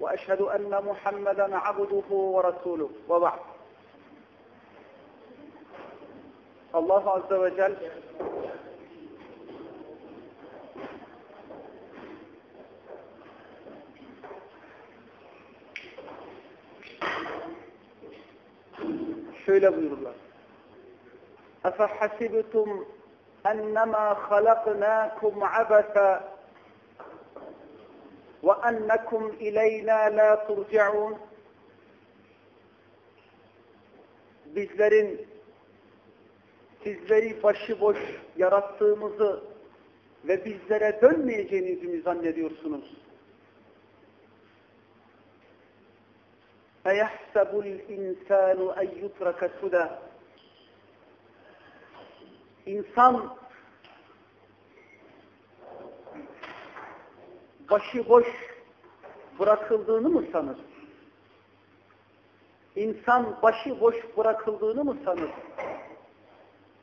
وأشهد أن محمدا عبده ورسوله وبعد الله عز وجل şöyle buyururlar. أَفَحَسِبْتُمْ أَنَّمَا خَلَقْنَاكُمْ عَبَثًا وَأَنَّكُمْ إِلَيْنَا لَا تُرْجَعُونَ Bizlerin sizleri başıboş yarattığımızı ve bizlere dönmeyeceğinizi mi zannediyorsunuz? اَيَحْسَبُ الْاِنْسَانُ اَنْ يُتْرَكَ سُدًا İnsan başıboş bırakıldığını mı sanır? İnsan başıboş bırakıldığını mı sanır?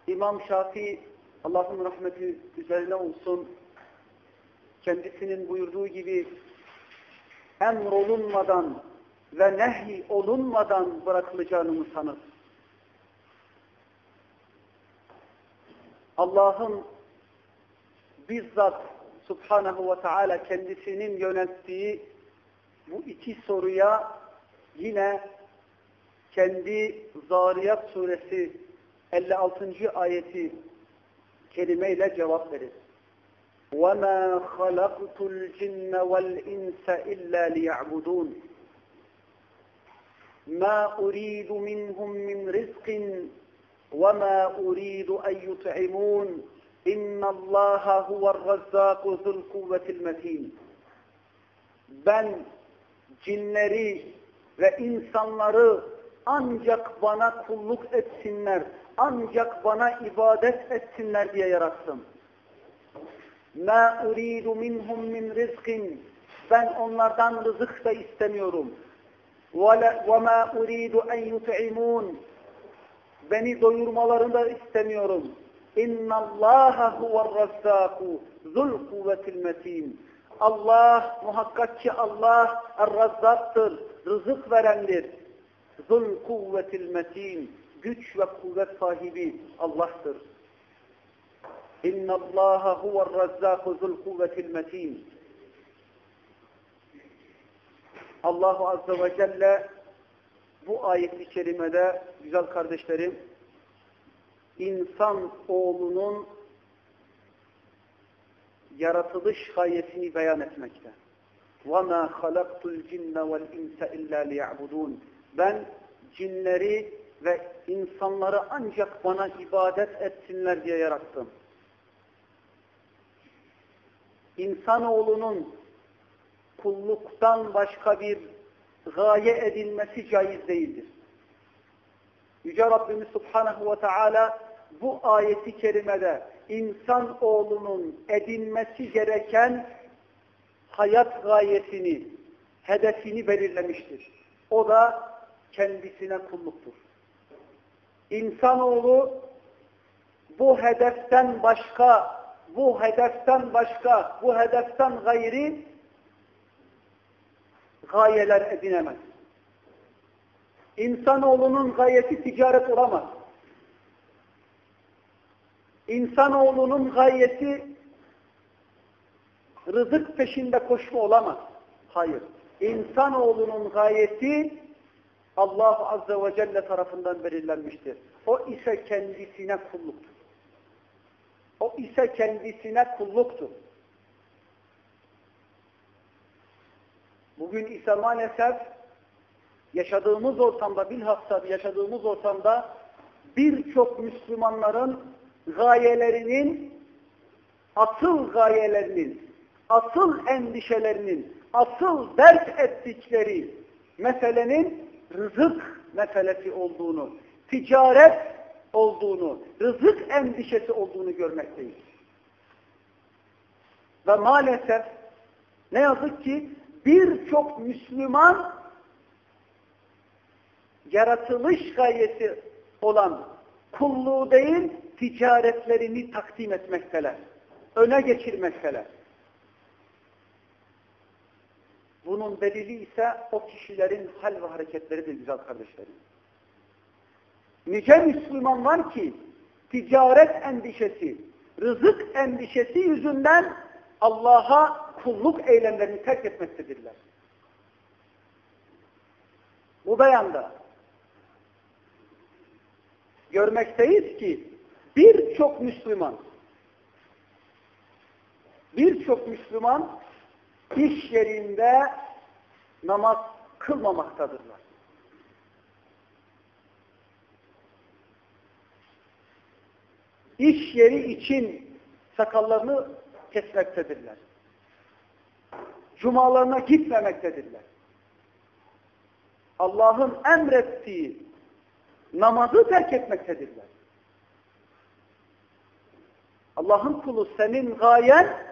İmam Şafii, Allah'ın rahmeti üzerine olsun, kendisinin buyurduğu gibi emrolunmadan ve nehy olunmadan bırakılacağını mı sanır? Allah'ın bizzat Subhanahu ve Teala kendisinin yönettiği bu iki soruya yine kendi Zariyat suresi 56. ayeti kelimeyle cevap verir. وَمَا خَلَقْتُ الْجِنَّ وَالْاِنْسَ اِلَّا لِيَعْبُدُونَ مَا أُرِيدُ مِنْهُمْ مِنْ رِزْقٍ وَمَا أُرِيدُ أَنْ يُطْعِمُونَ اِنَّ اللّٰهَ هُوَ الرَّزَّاقُ ذُو الْقُوَّةِ الْمَتِينَ Ben cinleri ve insanları ancak bana kulluk etsinler, ancak bana ibadet etsinler diye yarattım. مَا أُرِيدُ مِنْهُمْ مِنْ رِزْقٍ Ben onlardan rızık da istemiyorum. وَمَا أُرِيدُ أَنْ يُطْعِمُونَ Beni doyurmalarını da istemiyorum. اِنَّ اللّٰهَ هُوَ الرَّزَّاقُ ذُو الْقُوَّةِ الْمَتِينَ Allah, muhakkak ki Allah er-razzaktır, rızık verendir. Zul kuvvetil metin, güç ve kuvvet sahibi Allah'tır. İnna Allah huve'r razzaqu zul kuvvetil metin. Allahu azze ve celle bu ayet-i kerimede güzel kardeşlerim insan oğlunun yaratılış gayesini beyan etmekte. وَمَا خَلَقْتُ الْجِنَّ وَالْاِنْسَ اِلَّا لِيَعْبُدُونَ Ben cinleri ve insanları ancak bana ibadet etsinler diye yarattım. İnsanoğlunun kulluktan başka bir gaye edilmesi caiz değildir. Yüce Rabbimiz Subhanahu ve Teala bu ayeti kerimede insan oğlunun edinmesi gereken hayat gayesini, hedefini belirlemiştir. O da kendisine kulluktur. İnsanoğlu bu hedeften başka, bu hedeften başka, bu hedeften gayri gayeler edinemez. İnsanoğlunun gayesi ticaret olamaz. İnsanoğlunun gayesi rızık peşinde koşma olamaz. Hayır. İnsanoğlunun gayesi Allah Azze ve Celle tarafından belirlenmiştir. O ise kendisine kulluktur. O ise kendisine kulluktur. Bugün ise maalesef yaşadığımız ortamda, bilhassa yaşadığımız ortamda birçok Müslümanların gayelerinin, asıl gayelerinin, asıl endişelerinin, asıl dert ettikleri meselenin rızık meselesi olduğunu, ticaret olduğunu, rızık endişesi olduğunu görmekteyiz. Ve maalesef ne yazık ki birçok Müslüman yaratılış gayesi olan kulluğu değil ticaretlerini takdim etmekteler. Öne geçirmekteler. Bunun delili ise o kişilerin hal ve hareketleridir güzel kardeşlerim. Nice Müslüman var ki ticaret endişesi, rızık endişesi yüzünden Allah'a kulluk eylemlerini terk etmektedirler. Bu beyanda görmekteyiz ki birçok Müslüman birçok Müslüman iş yerinde namaz kılmamaktadırlar. İş yeri için sakallarını kesmektedirler. Cumalarına gitmemektedirler. Allah'ın emrettiği namazı terk etmektedirler. Allah'ın kulu senin gayen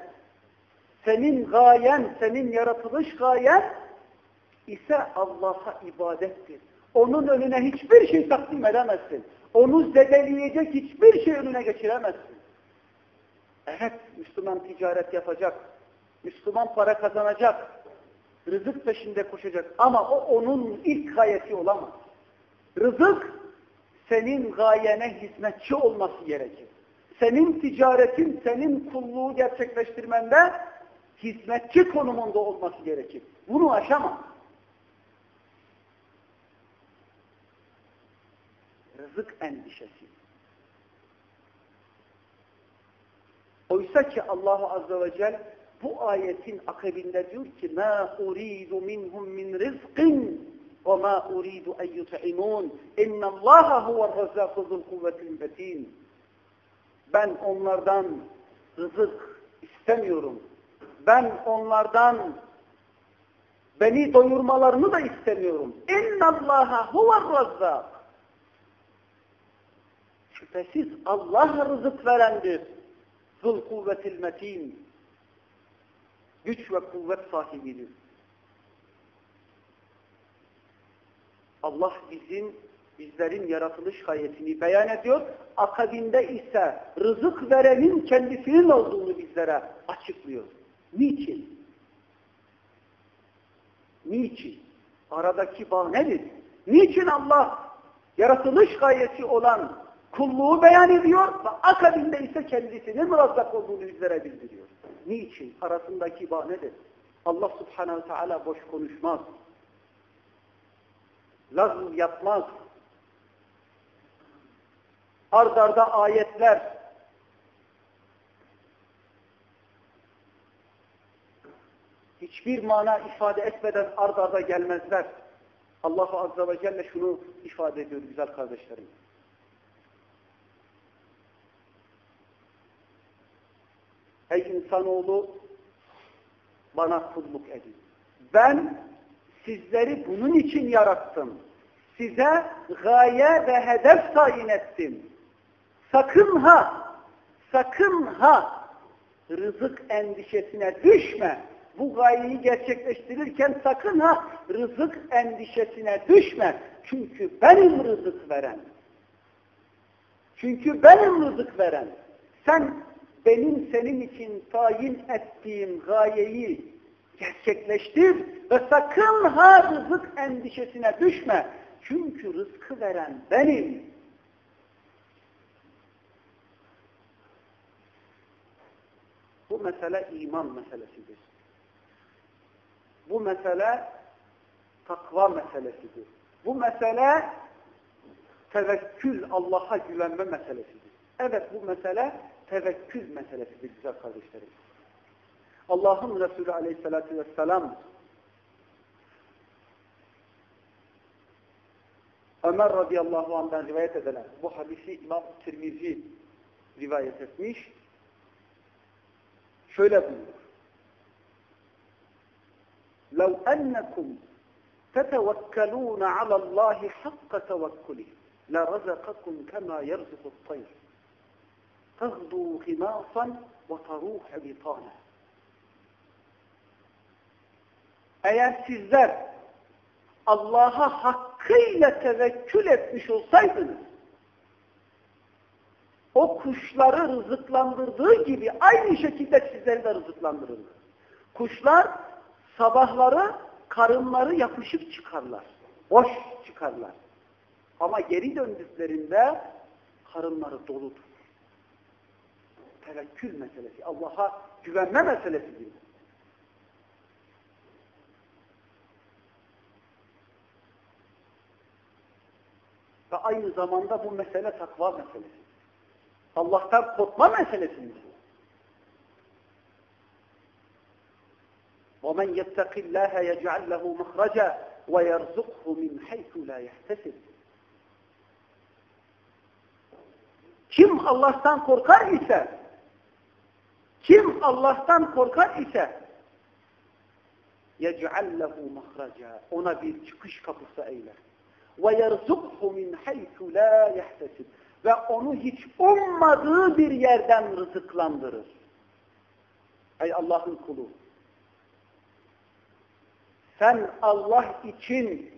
senin gayen, senin yaratılış gayen ise Allah'a ibadettir. Onun önüne hiçbir şey takdim edemezsin. Onu zedeleyecek hiçbir şey önüne geçiremezsin. Evet, Müslüman ticaret yapacak. Müslüman para kazanacak. Rızık peşinde koşacak. Ama o onun ilk gayesi olamaz. Rızık senin gayene hizmetçi olması gerekir Senin ticaretin, senin kulluğu gerçekleştirmende hizmetçi konumunda olması gerekir. Bunu aşamaz. Rızık endişesi. Oysa ki Allah Azze ve Celle bu ayetin akabinde diyor ki مَا أُرِيدُ مِنْهُمْ مِنْ رِزْقٍ وَمَا أُرِيدُ اَنْ يُطْعِمُونَ اِنَّ اللّٰهَ هُوَ الرَّزَّاقُ ذُو الْقُوَّةِ الْمَتِينَ ben onlardan rızık istemiyorum. Ben onlardan beni doyurmalarını da istemiyorum. İnnallâhe huvar razzâk. Şüphesiz Allah rızık verendir. Zul kuvvetil metin. Güç ve kuvvet sahibidir. Allah bizim bizlerin yaratılış gayetini beyan ediyor. Akabinde ise rızık verenin kendisinin olduğunu bizlere açıklıyor. Niçin? Niçin? Aradaki bağ nedir? Niçin Allah yaratılış gayesi olan kulluğu beyan ediyor ve akabinde ise kendisinin razzak olduğunu bizlere bildiriyor. Niçin? Arasındaki bağ nedir? Allah subhanehu teala boş konuşmaz. Laz yapmaz. Ard arda ayetler, hiçbir mana ifade etmeden ard arda gelmezler. Allah Azze ve Celle şunu ifade ediyor güzel kardeşlerim. Ey insanoğlu bana kulluk edin. Ben sizleri bunun için yarattım. Size gaye ve hedef tayin ettim. Sakın ha, sakın ha rızık endişesine düşme. Bu gayeyi gerçekleştirirken sakın ha rızık endişesine düşme. Çünkü benim rızık veren. Çünkü benim rızık veren. Sen benim senin için tayin ettiğim gayeyi gerçekleştir ve sakın ha rızık endişesine düşme. Çünkü rızkı veren benim. Bu mesele iman meselesidir. Bu mesele takva meselesidir. Bu mesele tevekkül Allah'a güvenme meselesidir. Evet bu mesele tevekkül meselesidir güzel kardeşlerim. Allah'ın Resulü aleyhissalatü vesselam Ömer radıyallahu anh'dan rivayet edilen bu hadisi İmam Tirmizi rivayet etmiş. Buyuruyor. لَوْ أَنَّكُمْ تَتَوَكَّلُونَ عَلَى اللّٰهِ حَقَّ تَوَكُّلِهِ لَرَزَقَكُمْ كَمَا يَرْزُقُ الطَّيْرِ. تَغْدُوا خِمَاصًا وَتَرُوحَ بِطَانًا. Eğer sizler Allah'a hakkıyla tevekkül etmiş olsaydınız, o kuşları rızıklandırdığı gibi aynı şekilde sizleri de rızıklandırırdı. Kuşlar sabahları karınları yapışık çıkarlar. Boş çıkarlar. Ama geri döndüklerinde karınları doludur. Tevekkül meselesi, Allah'a güvenme meselesidir. Ve aynı zamanda bu mesele takva meselesi. Allah'tan korkma meselesidir. وَمَنْ يَتَّقِ اللّٰهَ يَجْعَلْ لَهُ مَخْرَجًا وَيَرْزُقْهُ مِنْ حَيْثُ لَا يَحْتَسِبُ Kim Allah'tan korkar ise kim Allah'tan korkar ise يَجْعَلْ لَهُ مَخْرَجًا Ona bir çıkış kapısı eyler. وَيَرْزُقْهُ مِنْ حَيْثُ لَا يَحْتَسِبُ ve onu hiç ummadığı bir yerden rızıklandırır. Ey Allah'ın kulu! Sen Allah için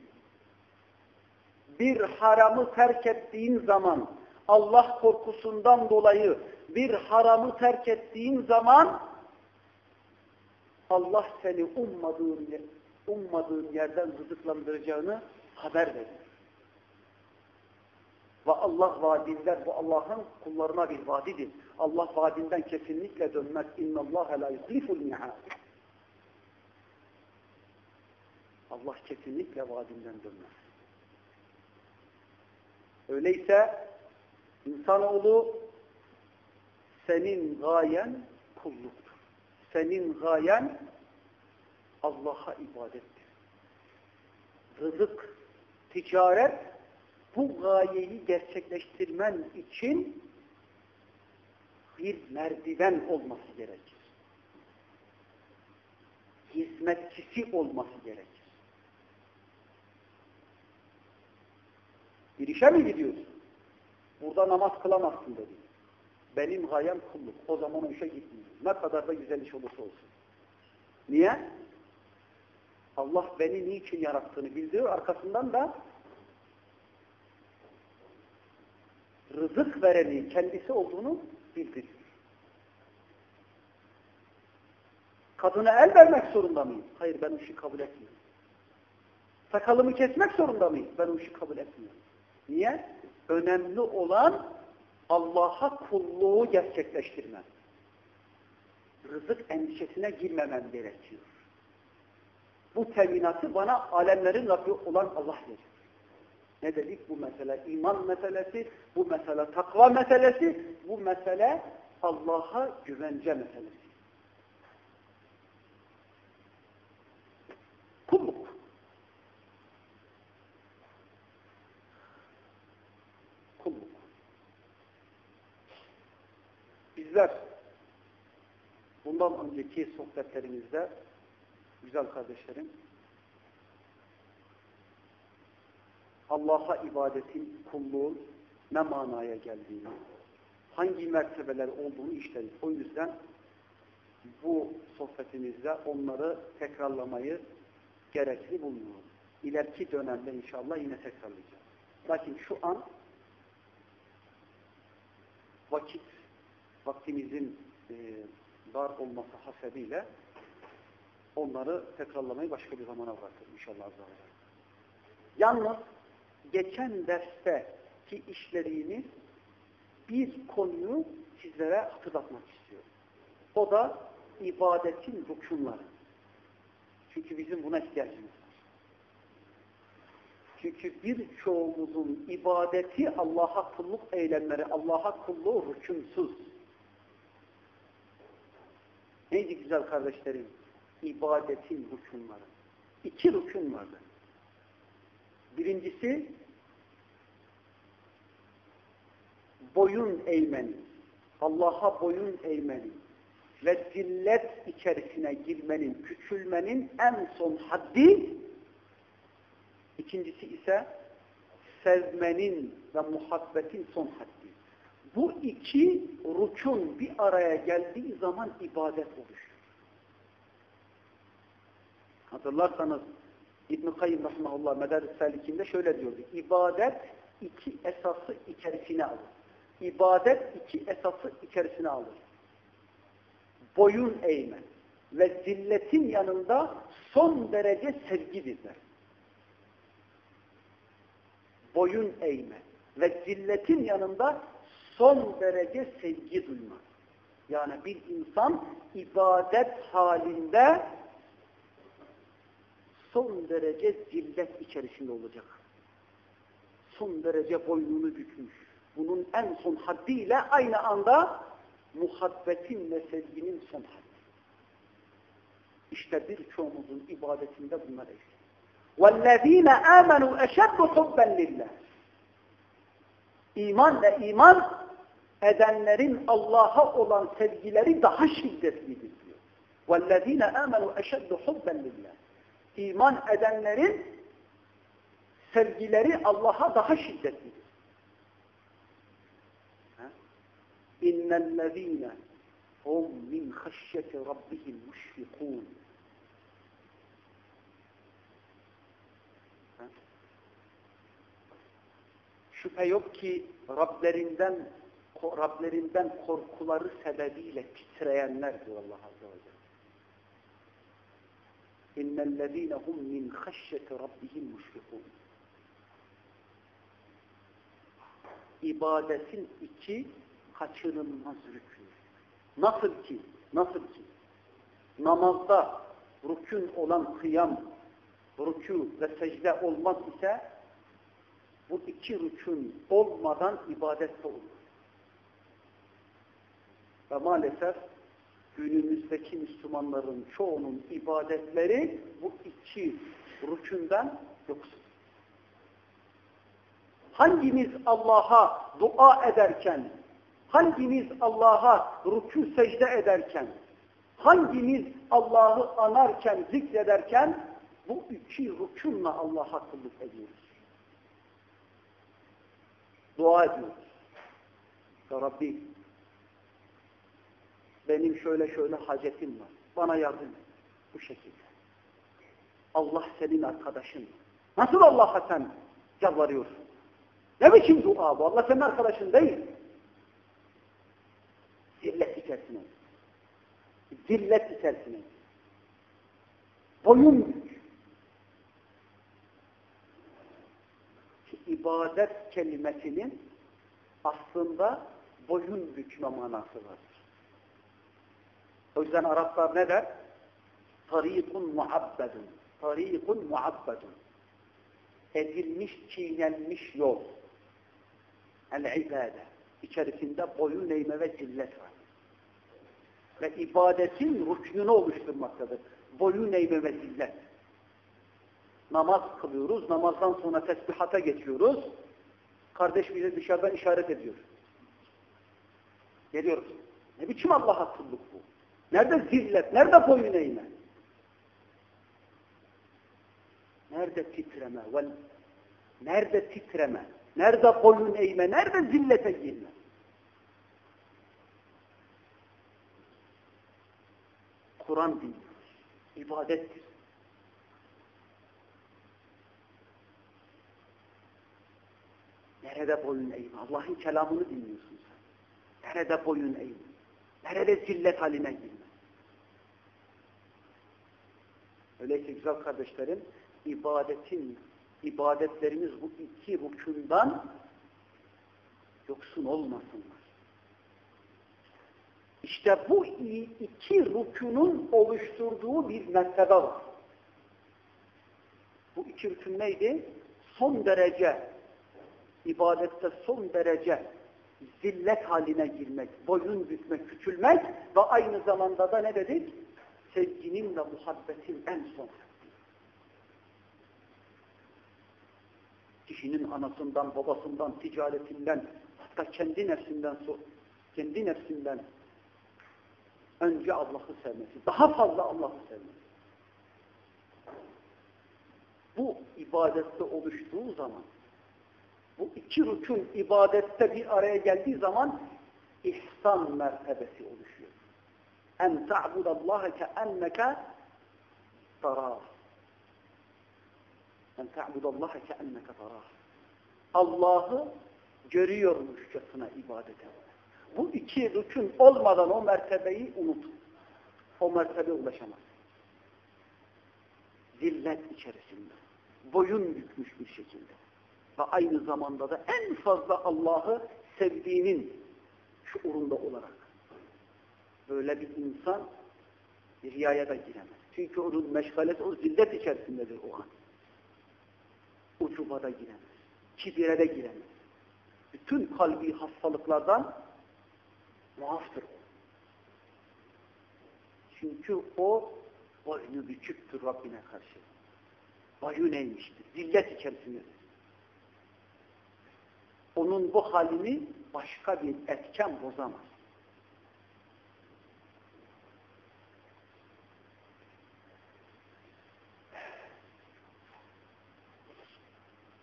bir haramı terk ettiğin zaman, Allah korkusundan dolayı bir haramı terk ettiğin zaman Allah seni ummadığın, ummadığın yerden rızıklandıracağını haber verir. Ve Allah vadiler, bu Allah'ın kullarına bir vadidir. Allah vadinden kesinlikle dönmez. İnnallâhe la yuhliful mihâd. Allah kesinlikle vadinden dönmez. Öyleyse insanoğlu senin gayen kulluktur. Senin gayen Allah'a ibadettir. Rızık, ticaret bu gayeyi gerçekleştirmen için bir merdiven olması gerekir. Hizmetçisi olması gerekir. Bir işe mi gidiyorsun? Burada namaz kılamazsın dedi. Benim gayem kulluk. O zaman o işe gitmiyor. Ne kadar da güzel iş olursa olsun. Niye? Allah beni niçin yarattığını bildiriyor. Arkasından da rızık vereni kendisi olduğunu bildiriyor. Kadına el vermek zorunda mıyım? Hayır ben o işi kabul etmiyorum. Sakalımı kesmek zorunda mıyım? Ben o işi kabul etmiyorum. Niye? Önemli olan Allah'a kulluğu gerçekleştirmen. Rızık endişesine girmemem gerekiyor. Bu teminatı bana alemlerin Rabbi olan Allah verir. Ne dedik? Bu mesele iman meselesi, bu mesele takva meselesi, bu mesele Allah'a güvence meselesi. Kulluk. Kulluk. Bizler bundan önceki sohbetlerimizde güzel kardeşlerim Allah'a ibadetin, kulluğun ne manaya geldiğini, hangi mertebeler olduğunu işledik. O yüzden bu sohbetimizde onları tekrarlamayı gerekli bulmuyoruz. İleriki dönemde inşallah yine tekrarlayacağız. Lakin şu an vakit, vaktimizin e, dar olması hasebiyle onları tekrarlamayı başka bir zamana bırakırım inşallah. Yalnız geçen derste ki işlediğimiz bir konuyu sizlere hatırlatmak istiyorum. O da ibadetin rükunları. Çünkü bizim buna ihtiyacımız var. Çünkü birçoğumuzun ibadeti Allah'a kulluk eylemleri, Allah'a kulluğu rükunsuz. Neydi güzel kardeşlerim? İbadetin rükunları. İki rükun vardı. Birincisi boyun eğmeni. Allah'a boyun eğmeni. ve zillet içerisine girmenin, küçülmenin en son haddi, ikincisi ise sevmenin ve muhabbetin son haddi. Bu iki rukun bir araya geldiği zaman ibadet oluşur. Hatırlarsanız İbn-i Kayyum Rahmanullah Medaris Salikinde şöyle diyordu. İbadet iki esası içerisine alır. İbadet iki esası içerisine alır. Boyun eğme ve zilletin yanında son derece sevgidirler. Boyun eğme ve zilletin yanında son derece sevgi duyma. Yani bir insan ibadet halinde son derece zillet içerisinde olacak. Son derece boynunu bükmüş Bunun en son haddiyle aynı anda muhabbetin ve sevginin son haddi. İşte birçoğumuzun ibadetinde bunlar eksik. وَالَّذ۪ينَ آمَنُوا اَشَدُّ حُبًّا لِلّٰهِ İman ve iman edenlerin Allah'a olan sevgileri daha şiddetlidir diyor. وَالَّذ۪ينَ آمَنُوا اَشَدُّ حُبًّا لِلّٰهِ İman edenlerin sevgileri Allah'a daha şiddetlidir. İnnellezîne hum min haşyeti rabbihim müşfikûn. Şüphe yok ki Rablerinden Rablerinden korkuları sebebiyle titreyenler diyor Allah Azze ve Celle. İnnellezîne hum min haşyeti rabbihim müşfikûn. İbadetin iki kaçınılmaz rükünü. Nasıl ki, nasıl ki namazda rükün olan kıyam, rükû ve secde olmaz ise bu iki rükün olmadan ibadet de olur. Ve maalesef günümüzdeki Müslümanların çoğunun ibadetleri bu iki rükünden yoksun. Hangimiz Allah'a dua ederken, hangimiz Allah'a rükû secde ederken, hangimiz Allah'ı anarken, zikrederken bu iki rükünle Allah'a kulluk ediyoruz. Dua ediyoruz. Ya Rabbi benim şöyle şöyle hacetim var. Bana yardım. Bu şekilde. Allah senin arkadaşın. Nasıl Allah'a sen yalvarıyorsun? Ne biçim dua bu? Allah senin arkadaşın değil. İçerisine. Zillet içerisine. Boyun bük. İbadet kelimesinin aslında boyun bükme manası vardır. O yüzden Araplar ne der? Tarikun muabbedun. Tarikun muabbedun. Edilmiş, çiğnenmiş yol. El-ibade. İçerisinde boyun eğme ve zillet var. Ve ibadetin rüknünü oluşturmaktadır. Boyun eğme ve zillet. Namaz kılıyoruz. Namazdan sonra tesbihata geçiyoruz. Kardeş bize dışarıdan işaret ediyor. Geliyoruz. Ne biçim Allah'a kulluk bu? Nerede zillet? Nerede boyun eğme? Nerede titreme? Nerede titreme? Nerede boyun eğme? Nerede zillete girme? Kur'an dinliyoruz. İbadettir. Nerede boyun eğme? Allah'ın kelamını dinliyorsun sen. Nerede boyun eğme? Nerede zillet haline girme? Öyleyse güzel kardeşlerim, ibadetin, ibadetlerimiz bu iki rükünden yoksun olmasınlar. İşte bu iki rükünün oluşturduğu bir mertebe var. Bu iki rükün neydi? Son derece, ibadette son derece zillet haline girmek, boyun bükmek, küçülmek ve aynı zamanda da ne dedik? Sevginin ve muhabbetin en son Kişinin anasından, babasından, ticaretinden, hatta kendi nefsinden, kendi nefsinden Önce Allah'ı sevmesi. Daha fazla Allah'ı sevmesi. Bu ibadette oluştuğu zaman bu iki rükün ibadette bir araya geldiği zaman ihsan mertebesi oluşuyor. En ta'budallaha keenneke tarah. En ta'budallaha keenneke tarah. Allah'ı görüyormuşçasına ibadet et. Bu iki rükün olmadan o mertebeyi unut. O mertebe ulaşamaz. Zillet içerisinde. Boyun bükmüş bir şekilde. Ve aynı zamanda da en fazla Allah'ı sevdiğinin şuurunda olarak. Böyle bir insan riyaya da giremez. Çünkü onun meşgalesi o zillet içerisindedir o an. Ucuba da giremez. Kibire de giremez. Bütün kalbi hastalıklardan muaftır o. Çünkü o boynu büküktür Rabbine karşı. Boyun eğmiştir. Zillet içerisindedir. Onun bu halini başka bir etken bozamaz.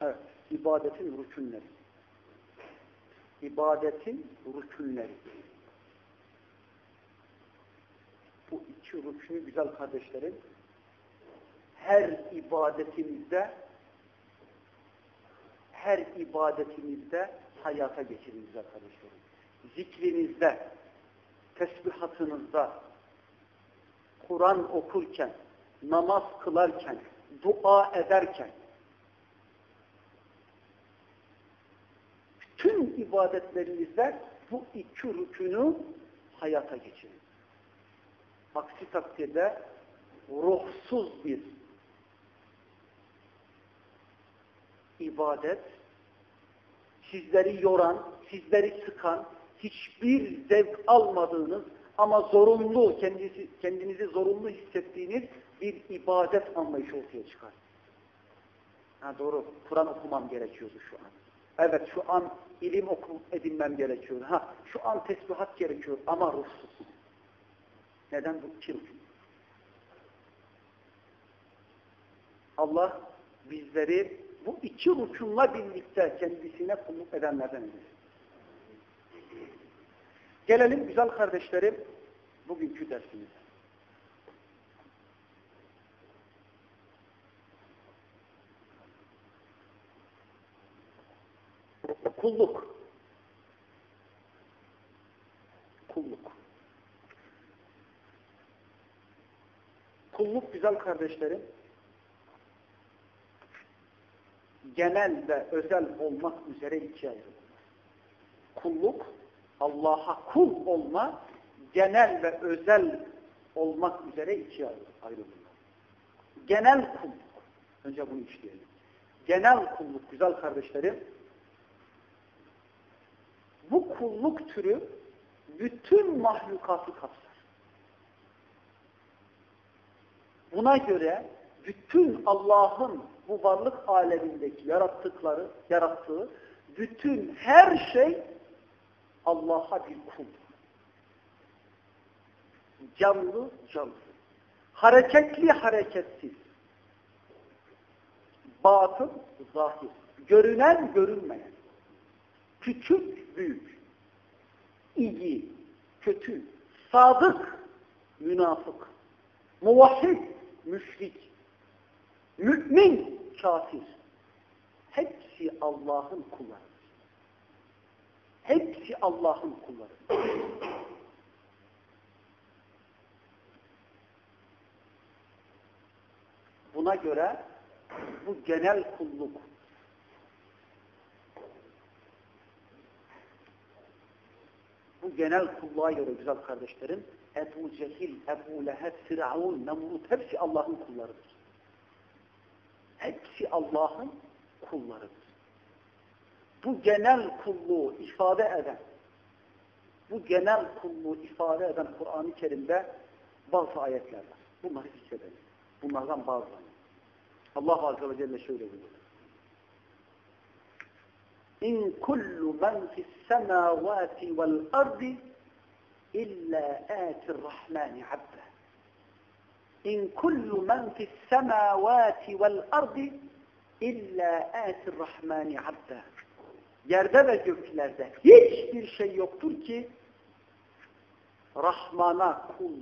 Evet, ibadetin rükünleri. İbadetin rükünleri. Bu iki rükünü güzel kardeşlerim, her ibadetimizde her ibadetimizde hayata geçirin güzel kardeşlerim. Zikrinizde, tesbihatınızda, Kur'an okurken, namaz kılarken, dua ederken, bütün ibadetlerinizde bu iki rükünü hayata geçirin. Aksi takdirde ruhsuz bir ibadet, sizleri yoran, sizleri sıkan, hiçbir zevk almadığınız ama zorunlu, kendisi, kendinizi zorunlu hissettiğiniz bir ibadet anlayışı ortaya çıkar. Ha, doğru, Kur'an okumam gerekiyordu şu an. Evet, şu an ilim okum edinmem gerekiyor. Ha, şu an tesbihat gerekiyor ama ruhsuz. Neden bu çılgın? Allah bizleri bu iki rükunla birlikte kendisine kulluk edenlerden eylesin. Gelelim güzel kardeşlerim bugünkü dersimize. Kulluk. Kulluk güzel kardeşlerim genel ve özel olmak üzere ikiye ayrılır. Kulluk, Allah'a kul olma, genel ve özel olmak üzere ikiye ayrılır. Genel kulluk, önce bunu işleyelim. Genel kulluk, güzel kardeşlerim, bu kulluk türü bütün mahlukatı kapsar. Buna göre bütün Allah'ın bu varlık alemindeki yarattıkları, yarattığı bütün her şey Allah'a bir kul. Canlı, canlı. Hareketli, hareketsiz. Batın, zahir. Görünen, görünmeyen. Küçük, büyük. İyi, kötü. Sadık, münafık. Muvahhid, müşrik. Mümin, kafir. Hepsi Allah'ın kulları. Hepsi Allah'ın kulları. Buna göre bu genel kulluk bu genel kulluğa göre güzel kardeşlerim Ebu Cehil, Ebu Leheb, Firavun, Nemrut hepsi Allah'ın kullarıdır. Hepsi Allah'ın kullarıdır. Bu genel kulluğu ifade eden, bu genel kulluğu ifade eden Kur'an-ı Kerim'de bazı ayetler var. Bunları zikredelim. Bunlardan bazıları. Allah Azze ve Celle şöyle buyuruyor. İn kullu men fis semavati vel ardi İlla âtir rahmani abde. İn kullu men fis semâvâti vel ardi illa âtir rahmani abde. Yerde ve göklerde hiçbir şey yoktur ki Rahman'a kul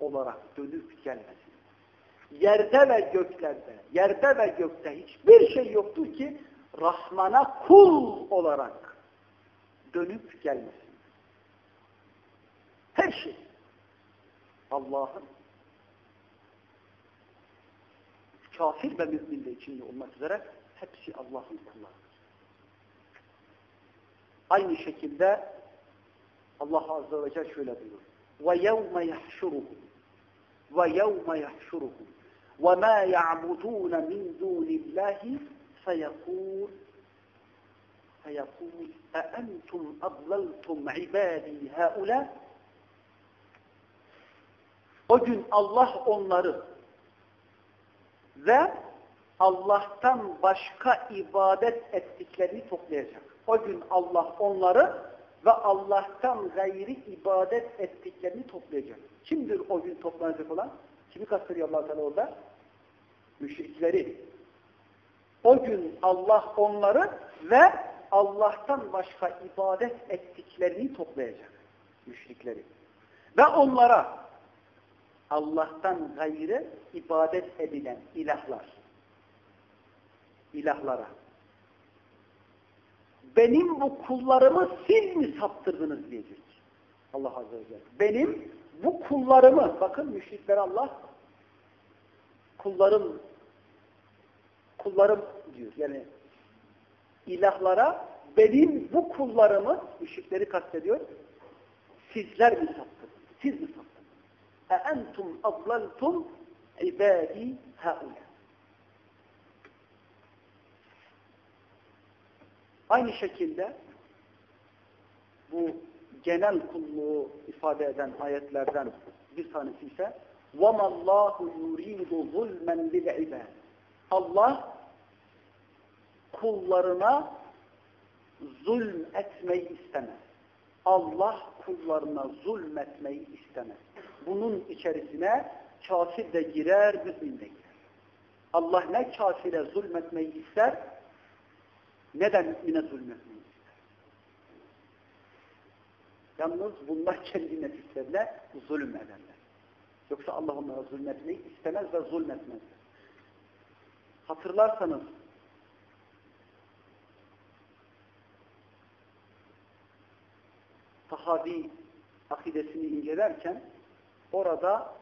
olarak dönüp gelmesin. Yerde ve göklerde, yerde ve gökte hiçbir şey yoktur ki Rahman'a kul olarak dönüp gelmesin. Her şey Allah'ın kafir ve mümin de içinde olmak üzere hepsi Allah'ın kulları. Aynı şekilde Allah Azze ve Celle şöyle buyuruyor. وَيَوْمَ يَحْشُرُهُمْ وَيَوْمَ يَحْشُرُهُمْ وَمَا يَعْبُدُونَ مِنْ دُونِ اللّٰهِ فَيَقُولُ فَيَقُولُ أَأَنْتُمْ أَضْلَلْتُمْ عِبَادِي هَؤُلَاءِ o gün Allah onları ve Allah'tan başka ibadet ettiklerini toplayacak. O gün Allah onları ve Allah'tan gayri ibadet ettiklerini toplayacak. Kimdir o gün toplanacak olan? Kimi kastırıyor allah Teala orada? Müşrikleri. O gün Allah onları ve Allah'tan başka ibadet ettiklerini toplayacak. Müşrikleri. Ve onlara Allah'tan gayrı ibadet edilen ilahlar. ilahlara benim bu kullarımı siz mi saptırdınız diyecek. Allah Azze ve Celle. Benim bu kullarımı, bakın müşrikler Allah, kullarım, kullarım diyor. Yani ilahlara benim bu kullarımı, müşrikleri kastediyor, sizler mi saptırdınız? Siz mi saptırdınız? اَاَنْتُمْ اَضْلَلْتُمْ عِبَادِي هَؤُلَى Aynı şekilde bu genel kulluğu ifade eden ayetlerden bir tanesi ise وَمَا اللّٰهُ يُرِيدُ ظُلْمًا لِلْعِبَادِ Allah kullarına zulm etmeyi istemez. Allah kullarına zulmetmeyi istemez. Bunun içerisine kafir de girer, mümin de girer. Allah ne kafire zulmetmeyi ister, neden mümine zulmetmeyi ister? Yalnız bunlar kendi nefislerine zulüm ederler. Yoksa Allah onlara zulmetmeyi istemez ve zulmetmez. Hatırlarsanız sahabi akidesini incelerken orada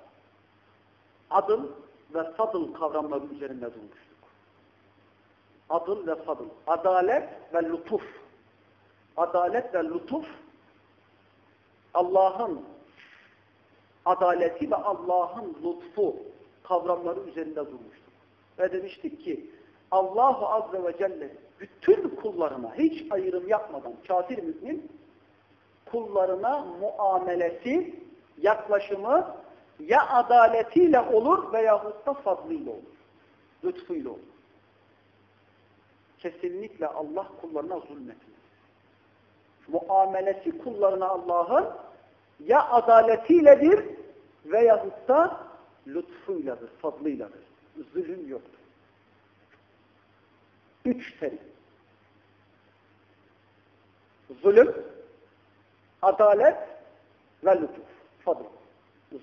adıl ve fadıl kavramları üzerinde durmuştuk. Adıl ve fadıl. Adalet ve lütuf. Adalet ve lütuf Allah'ın adaleti ve Allah'ın lütfu kavramları üzerinde durmuştuk. Ve demiştik ki Allahu Azze ve Celle bütün kullarına hiç ayrım yapmadan kafir mümin kullarına muamelesi, yaklaşımı ya adaletiyle olur veyahut da fazlıyla olur. Lütfuyla olur. Kesinlikle Allah kullarına zulmetmez. Muamelesi kullarına Allah'ın ya adaletiyledir veyahut da lütfuyladır, fazlıyladır. Zulüm yoktur. Üç terim. Zulüm, adalet ve lütuf, fadl.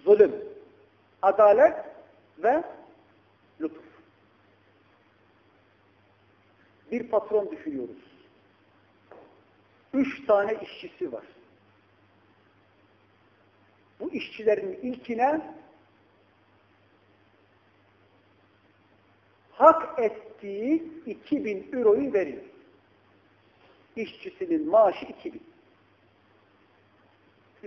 Zulüm, adalet ve lütuf. Bir patron düşünüyoruz. Üç tane işçisi var. Bu işçilerin ilkine hak ettiği 2000 euroyu veriyor. İşçisinin maaşı 2000.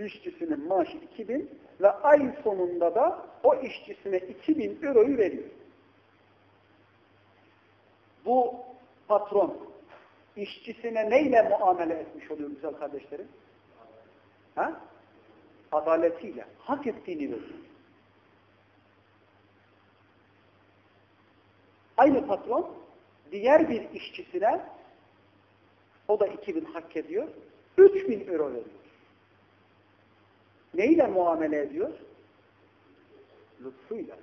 İşçisinin maaşı 2000 ve ay sonunda da o işçisine 2000 euroyu veriyor. Bu patron işçisine neyle muamele etmiş oluyor güzel kardeşlerim? Ha? Adaletiyle. Hak ettiğini veriyor. Aynı patron diğer bir işçisine o da 2000 hak ediyor. 3000 euro veriyor. Neyle muamele ediyor? Lütfuyla.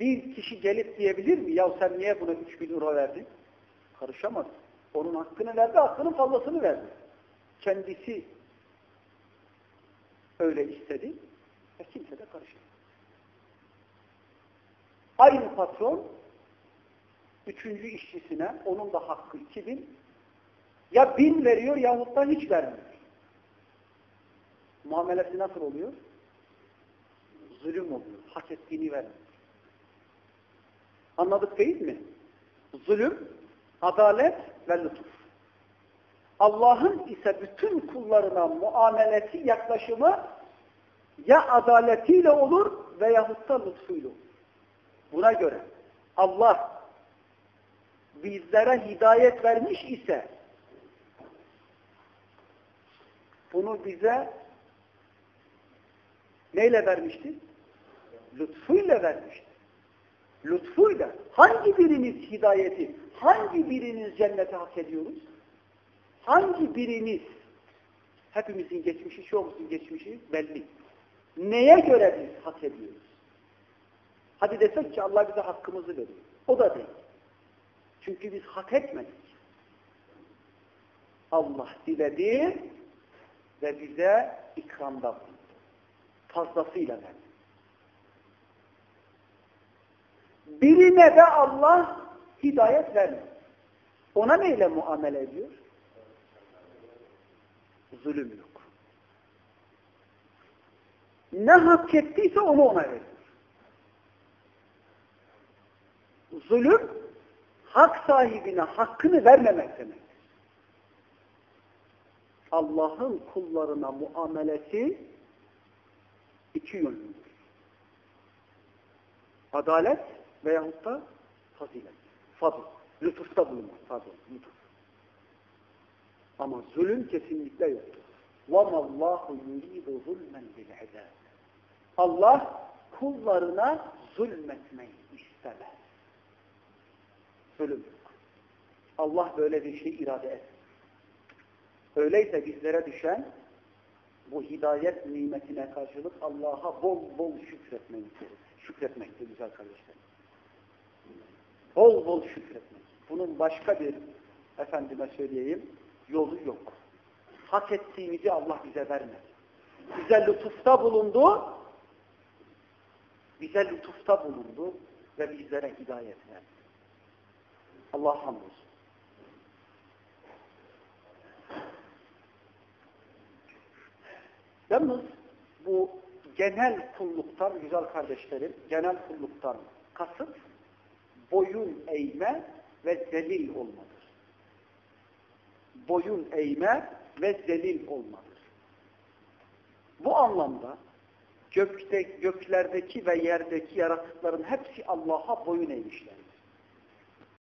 Bir kişi gelip diyebilir mi? Ya sen niye buna 3 bin euro verdin? Karışamaz. Onun hakkını verdi, hakkının fazlasını verdi. Kendisi öyle istedi ve kimse de karışamaz. Aynı patron üçüncü işçisine onun da hakkı 2000 ya bin veriyor yahut da hiç vermiyor. Muamelesi nasıl oluyor? Zulüm oluyor. Hak ettiğini vermiyor. Anladık değil mi? Zulüm, adalet ve lütuf. Allah'ın ise bütün kullarına muamelesi, yaklaşımı ya adaletiyle olur veyahut da lütfuyla olur. Buna göre Allah bizlere hidayet vermiş ise bunu bize neyle vermiştir? Lütfuyla vermiştir. Lütfuyla. Hangi biriniz hidayeti, hangi biriniz cennete hak ediyoruz? Hangi biriniz hepimizin geçmişi, çoğumuzun geçmişi belli. Neye göre biz hak ediyoruz? Hadi desek ki Allah bize hakkımızı veriyor. O da değil. Çünkü biz hak etmedik. Allah diledi ve bize ikramda bulundu. Fazlasıyla verdi. Birine de Allah hidayet vermiyor. Ona neyle muamele ediyor? Zulüm yok. Ne hak ettiyse onu ona veriyor. Zulüm, hak sahibine hakkını vermemek demek. Allah'ın kullarına muamelesi iki yönlüdür. Adalet veyahut da fazilet. Fadl. Lütufta bulunmak. Pardon. Lütuf. Ama zulüm kesinlikle yoktur. وَمَا اللّٰهُ يُرِيدُ ظُلْمًا بِالْعِذَابِ Allah kullarına zulmetmeyi istemez. Zulüm yok. Allah böyle bir şey irade etmez. Öyleyse bizlere düşen bu hidayet nimetine karşılık Allah'a bol bol şükretmektir. Şükretmektir güzel kardeşlerim. Bol bol şükretmek. Bunun başka bir efendime söyleyeyim yolu yok. Hak ettiğimizi Allah bize vermedi. Bize lütufta bulundu. Bize lütufta bulundu ve bizlere hidayet verdi. Allah hamdolsun. Yalnız bu genel kulluktan, güzel kardeşlerim, genel kulluktan kasıt boyun eğme ve zelil olmadır. Boyun eğme ve zelil olmadır. Bu anlamda gökte, göklerdeki ve yerdeki yaratıkların hepsi Allah'a boyun eğmişler.